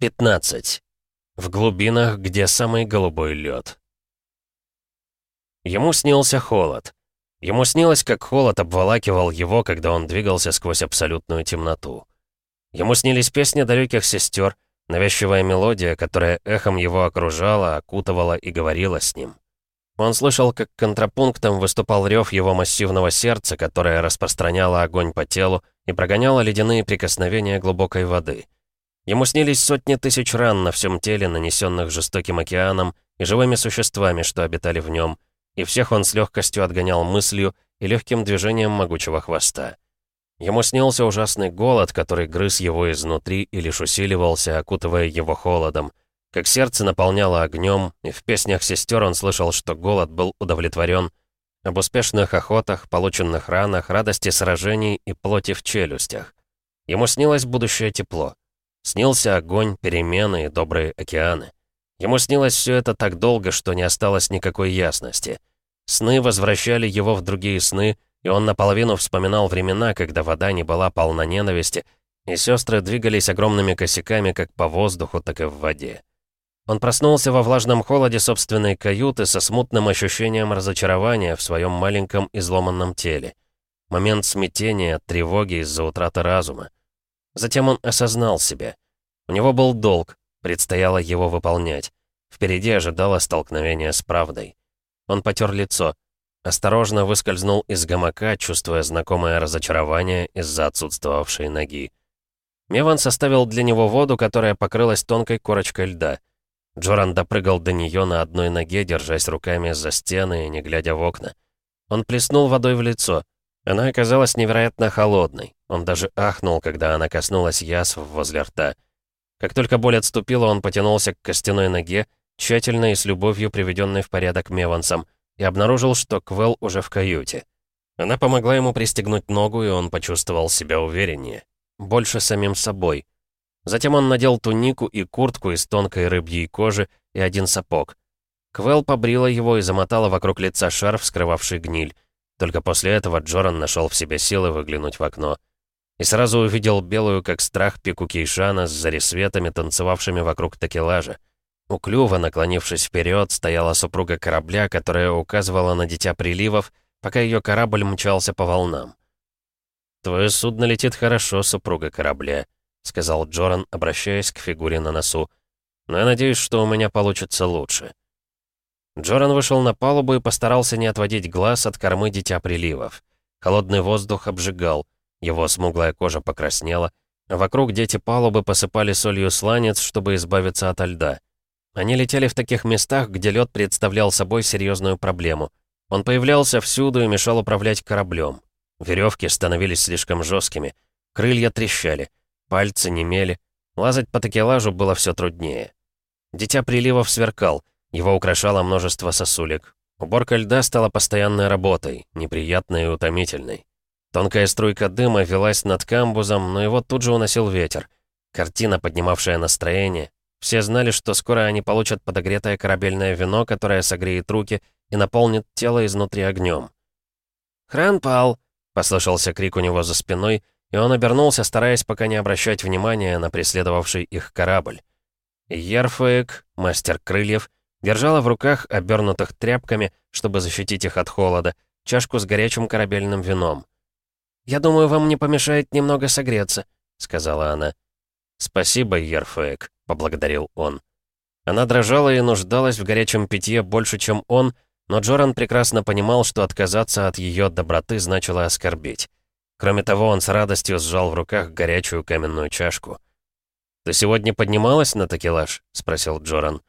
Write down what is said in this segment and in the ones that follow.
15. В глубинах, где самый голубой лед. Ему снился холод. Ему снилось, как холод обволакивал его, когда он двигался сквозь абсолютную темноту. Ему снились песни далеких сестер, навязчивая мелодия, которая эхом его окружала, окутывала и говорила с ним. Он слышал, как контрапунктом выступал рев его массивного сердца, которое распространяло огонь по телу и прогоняло ледяные прикосновения глубокой воды — Ему снились сотни тысяч ран на всем теле, нанесенных жестоким океаном и живыми существами, что обитали в нем, и всех он с легкостью отгонял мыслью и легким движением могучего хвоста. Ему снился ужасный голод, который грыз его изнутри и лишь усиливался, окутывая его холодом. Как сердце наполняло огнем, и в песнях сестер он слышал, что голод был удовлетворен. Об успешных охотах, полученных ранах, радости сражений и плоти в челюстях. Ему снилось будущее тепло. Снился огонь, перемены и добрые океаны. Ему снилось все это так долго, что не осталось никакой ясности. Сны возвращали его в другие сны, и он наполовину вспоминал времена, когда вода не была полна ненависти, и сестры двигались огромными косяками как по воздуху, так и в воде. Он проснулся во влажном холоде собственной каюты со смутным ощущением разочарования в своем маленьком изломанном теле. Момент смятения, тревоги из-за утраты разума. Затем он осознал себя — у него был долг, предстояло его выполнять. Впереди ожидало столкновение с правдой. Он потер лицо. Осторожно выскользнул из гамака, чувствуя знакомое разочарование из-за отсутствовавшей ноги. Меван составил для него воду, которая покрылась тонкой корочкой льда. Джоран допрыгал до нее на одной ноге, держась руками за стены и не глядя в окна. Он плеснул водой в лицо. Она оказалась невероятно холодной. Он даже ахнул, когда она коснулась язв возле рта. Как только боль отступила, он потянулся к костяной ноге, тщательно и с любовью приведенной в порядок Мевансом, и обнаружил, что Квел уже в каюте. Она помогла ему пристегнуть ногу, и он почувствовал себя увереннее. Больше самим собой. Затем он надел тунику и куртку из тонкой рыбьей кожи и один сапог. Квел побрила его и замотала вокруг лица шарф, скрывавший гниль. Только после этого Джоран нашел в себе силы выглянуть в окно и сразу увидел белую, как страх, пику Кейшана с зарисветами, танцевавшими вокруг такелажа. У клюва, наклонившись вперед, стояла супруга корабля, которая указывала на дитя приливов, пока ее корабль мчался по волнам. «Твое судно летит хорошо, супруга корабля», — сказал Джоран, обращаясь к фигуре на носу. «Но я надеюсь, что у меня получится лучше». Джоран вышел на палубу и постарался не отводить глаз от кормы Дитя Приливов. Холодный воздух обжигал — его смуглая кожа покраснела. Вокруг дети палубы посыпали солью сланец, чтобы избавиться от льда. Они летели в таких местах, где лед представлял собой серьезную проблему. Он появлялся всюду и мешал управлять кораблем. Веревки становились слишком жесткими, крылья трещали, пальцы немели, лазать по такелажу было все труднее. Дитя приливов сверкал, его украшало множество сосулек. Уборка льда стала постоянной работой, неприятной и утомительной. Тонкая струйка дыма велась над камбузом, но его тут же уносил ветер. Картина, поднимавшая настроение. Все знали, что скоро они получат подогретое корабельное вино, которое согреет руки и наполнит тело изнутри огнем. «Хран пал!» — послышался крик у него за спиной, и он обернулся, стараясь пока не обращать внимания на преследовавший их корабль. Ерфаек, мастер крыльев, держала в руках, обернутых тряпками, чтобы защитить их от холода, чашку с горячим корабельным вином. «Я думаю, вам не помешает немного согреться», — сказала она. «Спасибо, Ерфейк», — поблагодарил он. Она дрожала и нуждалась в горячем питье больше, чем он, но Джоран прекрасно понимал, что отказаться от ее доброты значило оскорбить. Кроме того, он с радостью сжал в руках горячую каменную чашку. «Ты сегодня поднималась на такелаж?» — спросил Джоран.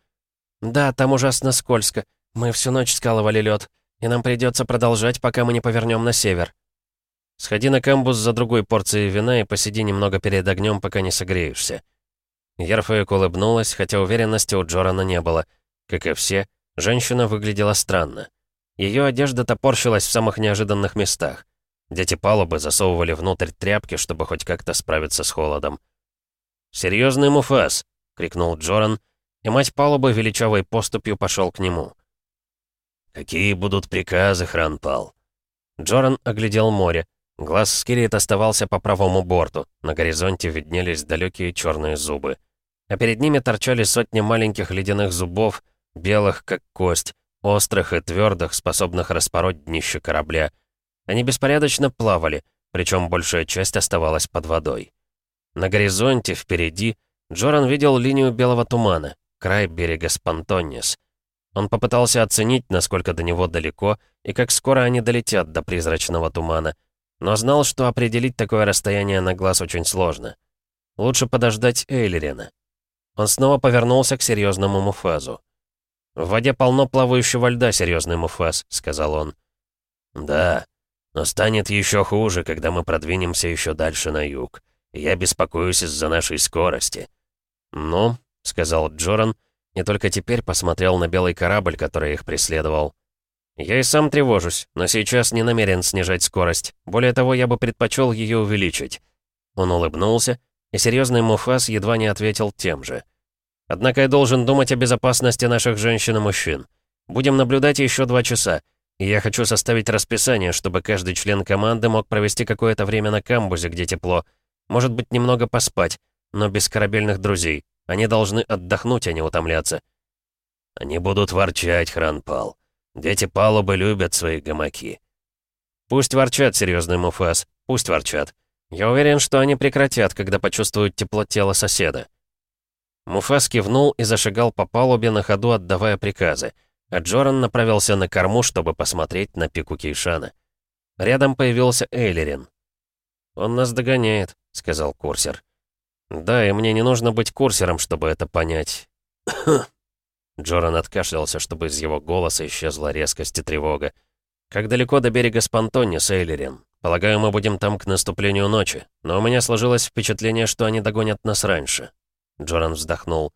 «Да, там ужасно скользко. Мы всю ночь скалывали лед, и нам придется продолжать, пока мы не повернем на север». Сходи на камбуз за другой порцией вина и посиди немного перед огнем, пока не согреешься». Ерфаек улыбнулась, хотя уверенности у Джорана не было. Как и все, женщина выглядела странно. Ее одежда топорщилась в самых неожиданных местах. Дети палубы засовывали внутрь тряпки, чтобы хоть как-то справиться с холодом. «Серьезный муфас!» — крикнул Джоран, и мать палубы величавой поступью пошел к нему. «Какие будут приказы, Хранпал?» Джоран оглядел море. Глаз Скирит оставался по правому борту. На горизонте виднелись далекие черные зубы. А перед ними торчали сотни маленьких ледяных зубов, белых как кость, острых и твердых, способных распороть днище корабля. Они беспорядочно плавали, причем большая часть оставалась под водой. На горизонте, впереди, Джоран видел линию белого тумана, край берега Спантоннис. Он попытался оценить, насколько до него далеко и как скоро они долетят до призрачного тумана — но знал, что определить такое расстояние на глаз очень сложно. Лучше подождать Эйлерина. Он снова повернулся к серьезному Муфазу. «В воде полно плавающего льда, серьезный Муфаз», — сказал он. «Да, но станет еще хуже, когда мы продвинемся еще дальше на юг. Я беспокоюсь из-за нашей скорости». «Ну», — сказал Джоран, и только теперь посмотрел на белый корабль, который их преследовал. «Я и сам тревожусь, но сейчас не намерен снижать скорость. Более того, я бы предпочел ее увеличить». Он улыбнулся, и серьезный Муфас едва не ответил тем же. «Однако я должен думать о безопасности наших женщин и мужчин. Будем наблюдать еще два часа, и я хочу составить расписание, чтобы каждый член команды мог провести какое-то время на камбузе, где тепло. Может быть, немного поспать, но без корабельных друзей. Они должны отдохнуть, а не утомляться». «Они будут ворчать, Хранпал», Дети палубы любят свои гамаки. Пусть ворчат, серьезный Муфас, пусть ворчат. Я уверен, что они прекратят, когда почувствуют тепло тела соседа. Муфас кивнул и зашагал по палубе на ходу, отдавая приказы. А Джоран направился на корму, чтобы посмотреть на пику Кейшана. Рядом появился Эйлерин. «Он нас догоняет», — сказал курсер. «Да, и мне не нужно быть курсером, чтобы это понять». Джоран откашлялся, чтобы из его голоса исчезла резкость и тревога. «Как далеко до берега Спонтони, Сейлерин? Полагаю, мы будем там к наступлению ночи. Но у меня сложилось впечатление, что они догонят нас раньше». Джоран вздохнул.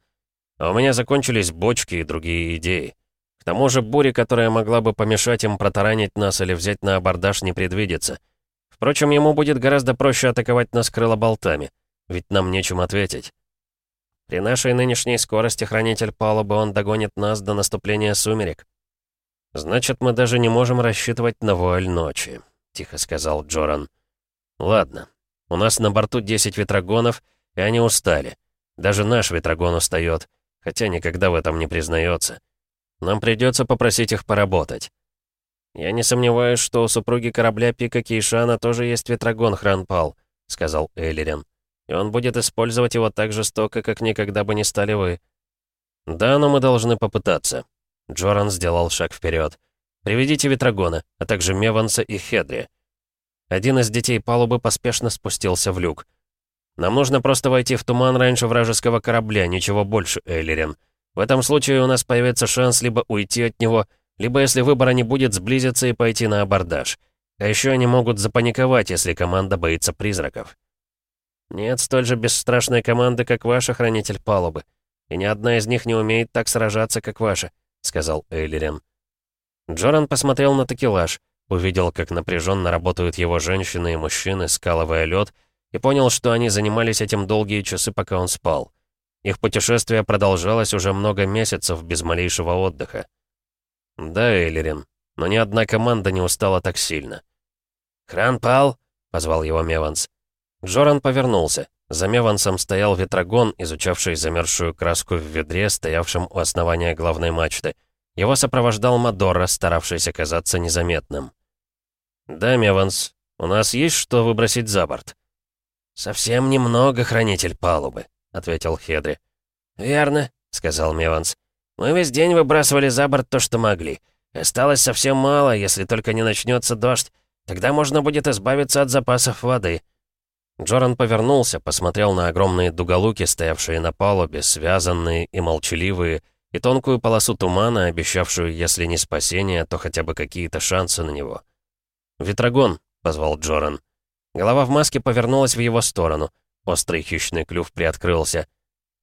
«А у меня закончились бочки и другие идеи. К тому же бури, которая могла бы помешать им протаранить нас или взять на абордаж, не предвидится. Впрочем, ему будет гораздо проще атаковать нас крылоболтами, ведь нам нечем ответить». При нашей нынешней скорости хранитель палубы он догонит нас до наступления сумерек. Значит, мы даже не можем рассчитывать на вуаль ночи, тихо сказал Джоран. Ладно, у нас на борту 10 ветрогонов, и они устали. Даже наш ветрогон устает, хотя никогда в этом не признается. Нам придется попросить их поработать. «Я не сомневаюсь, что у супруги корабля Пика Кейшана тоже есть ветрогон Хранпал», — сказал Эллирен и он будет использовать его так жестоко, как никогда бы не стали вы». «Да, но мы должны попытаться». Джоран сделал шаг вперед. «Приведите Ветрогона, а также Меванса и Хедри». Один из детей палубы поспешно спустился в люк. «Нам нужно просто войти в туман раньше вражеского корабля, ничего больше, Эйлерин. В этом случае у нас появится шанс либо уйти от него, либо, если выбора не будет, сблизиться и пойти на абордаж. А еще они могут запаниковать, если команда боится призраков». Нет столь же бесстрашной команды, как ваша, хранитель палубы. И ни одна из них не умеет так сражаться, как ваша», — сказал Эйлерин. Джоран посмотрел на такелаж, увидел, как напряженно работают его женщины и мужчины, скалывая лед, и понял, что они занимались этим долгие часы, пока он спал. Их путешествие продолжалось уже много месяцев без малейшего отдыха. «Да, Эйлерин, но ни одна команда не устала так сильно». «Хран пал?» — позвал его Меванс. Джоран повернулся. За Мевансом стоял ветрогон, изучавший замерзшую краску в ведре, стоявшем у основания главной мачты. Его сопровождал Мадора, старавшийся казаться незаметным. «Да, Меванс, у нас есть что выбросить за борт?» «Совсем немного, хранитель палубы», — ответил Хедри. «Верно», — сказал Меванс. «Мы весь день выбрасывали за борт то, что могли. Осталось совсем мало, если только не начнется дождь. Тогда можно будет избавиться от запасов воды». Джоран повернулся, посмотрел на огромные дуголуки, стоявшие на палубе, связанные и молчаливые, и тонкую полосу тумана, обещавшую, если не спасение, то хотя бы какие-то шансы на него. «Ветрогон», — позвал Джоран. Голова в маске повернулась в его сторону. Острый хищный клюв приоткрылся.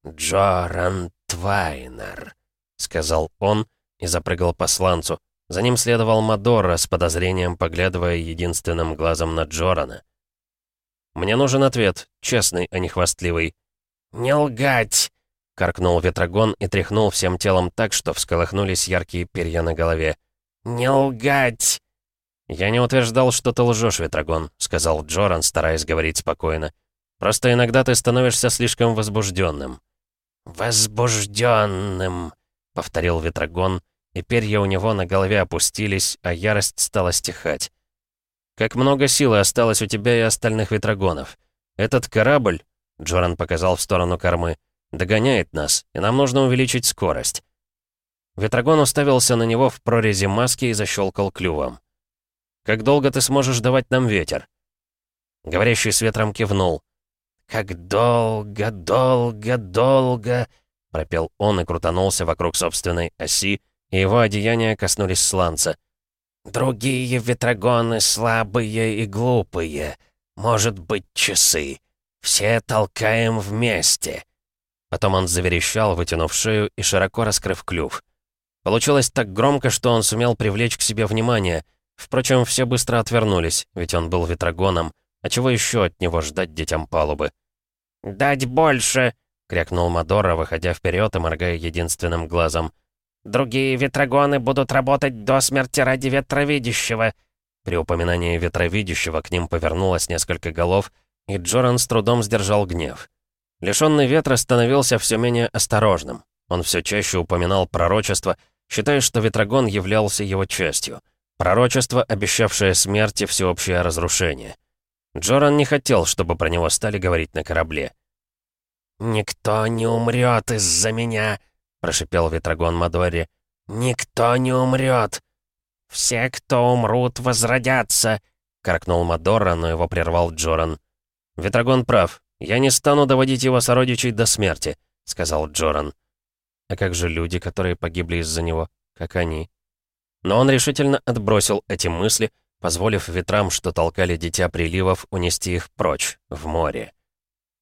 «Джоран Твайнер», — сказал он и запрыгал по сланцу. За ним следовал Мадора, с подозрением поглядывая единственным глазом на Джорана. Мне нужен ответ, честный, а не хвастливый». «Не лгать!» — каркнул ветрогон и тряхнул всем телом так, что всколыхнулись яркие перья на голове. «Не лгать!» «Я не утверждал, что ты лжешь, ветрогон», — сказал Джоран, стараясь говорить спокойно. «Просто иногда ты становишься слишком возбужденным». «Возбужденным», — повторил ветрогон, и перья у него на голове опустились, а ярость стала стихать. Как много силы осталось у тебя и остальных ветрогонов. Этот корабль, Джоран показал в сторону кормы, догоняет нас, и нам нужно увеличить скорость. Ветрогон уставился на него в прорези маски и защелкал клювом. «Как долго ты сможешь давать нам ветер?» Говорящий с ветром кивнул. «Как долго, долго, долго...» — пропел он и крутанулся вокруг собственной оси, и его одеяния коснулись сланца — Другие ветрогоны слабые и глупые. Может быть, часы. Все толкаем вместе». Потом он заверещал, вытянув шею и широко раскрыв клюв. Получилось так громко, что он сумел привлечь к себе внимание. Впрочем, все быстро отвернулись, ведь он был ветрогоном. А чего еще от него ждать детям палубы? «Дать больше!» — крякнул Мадора, выходя вперед и моргая единственным глазом. Другие ветрогоны будут работать до смерти ради ветровидящего». При упоминании ветровидящего к ним повернулось несколько голов, и Джоран с трудом сдержал гнев. Лишенный ветра становился все менее осторожным. Он все чаще упоминал пророчество, считая, что ветрогон являлся его частью. Пророчество, обещавшее смерти всеобщее разрушение. Джоран не хотел, чтобы про него стали говорить на корабле. «Никто не умрет из-за меня!» — прошипел Ветрогон Мадори. «Никто не умрет!» «Все, кто умрут, возродятся!» — каркнул Мадора, но его прервал Джоран. «Ветрогон прав. Я не стану доводить его сородичей до смерти», — сказал Джоран. «А как же люди, которые погибли из-за него? Как они?» Но он решительно отбросил эти мысли, позволив ветрам, что толкали дитя приливов, унести их прочь, в море.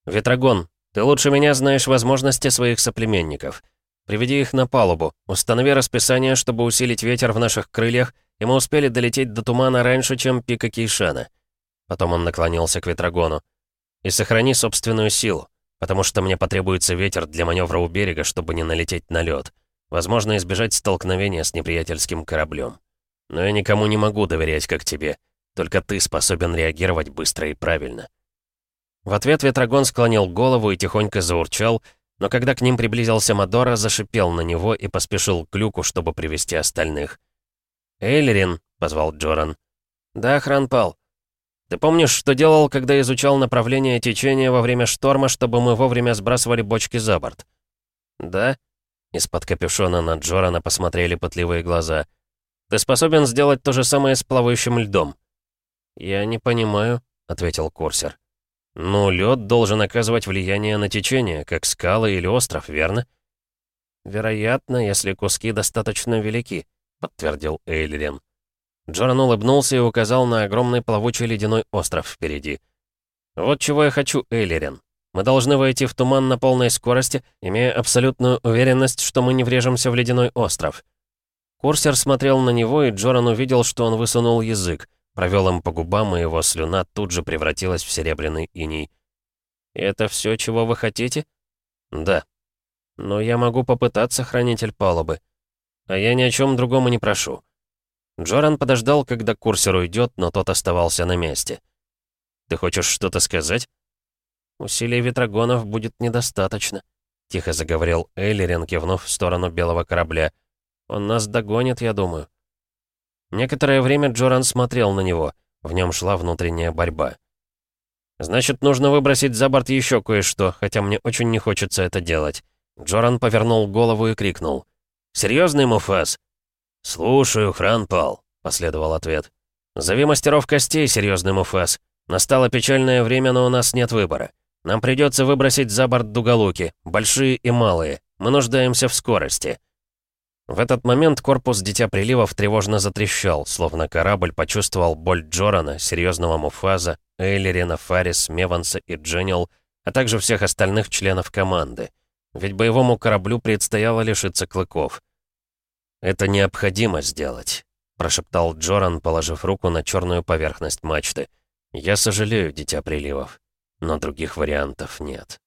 «Ветрогон, ты лучше меня знаешь возможности своих соплеменников. Приведи их на палубу. Установи расписание, чтобы усилить ветер в наших крыльях, и мы успели долететь до тумана раньше, чем пика Кейшана». Потом он наклонился к ветрогону. «И сохрани собственную силу, потому что мне потребуется ветер для маневра у берега, чтобы не налететь на лед. Возможно, избежать столкновения с неприятельским кораблем. Но я никому не могу доверять, как тебе. Только ты способен реагировать быстро и правильно». В ответ ветрогон склонил голову и тихонько заурчал — но когда к ним приблизился Мадора, зашипел на него и поспешил к люку, чтобы привести остальных. «Эйлерин», — позвал Джоран. «Да, Хранпал. Ты помнишь, что делал, когда изучал направление течения во время шторма, чтобы мы вовремя сбрасывали бочки за борт?» «Да?» Из-под капюшона на Джорана посмотрели потливые глаза. «Ты способен сделать то же самое с плавающим льдом?» «Я не понимаю», — ответил курсер. «Ну, лед должен оказывать влияние на течение, как скала или остров, верно?» «Вероятно, если куски достаточно велики», — подтвердил Эйлерен. Джоран улыбнулся и указал на огромный плавучий ледяной остров впереди. «Вот чего я хочу, Эйлерен. Мы должны войти в туман на полной скорости, имея абсолютную уверенность, что мы не врежемся в ледяной остров». Курсер смотрел на него, и Джоран увидел, что он высунул язык. Провел им по губам, и его слюна тут же превратилась в серебряный иней. «Это все, чего вы хотите?» «Да». «Но я могу попытаться, хранитель палубы. А я ни о чем другом и не прошу». Джоран подождал, когда курсер уйдет, но тот оставался на месте. «Ты хочешь что-то сказать?» «Усилий ветрогонов будет недостаточно», — тихо заговорил Эйлерин, кивнув в сторону белого корабля. «Он нас догонит, я думаю». Некоторое время Джоран смотрел на него. В нем шла внутренняя борьба. «Значит, нужно выбросить за борт еще кое-что, хотя мне очень не хочется это делать». Джоран повернул голову и крикнул. «Серьезный Муфас?» «Слушаю, Хранпал», — последовал ответ. «Зови мастеров костей, серьезный Муфас. Настало печальное время, но у нас нет выбора. Нам придется выбросить за борт дуголуки, большие и малые. Мы нуждаемся в скорости. В этот момент корпус Дитя Приливов тревожно затрещал, словно корабль почувствовал боль Джорана, Серьезного Муфаза, Эйлерина, Фарис, Меванса и Дженнил, а также всех остальных членов команды. Ведь боевому кораблю предстояло лишиться клыков. «Это необходимо сделать», — прошептал Джоран, положив руку на черную поверхность мачты. «Я сожалею, Дитя Приливов, но других вариантов нет».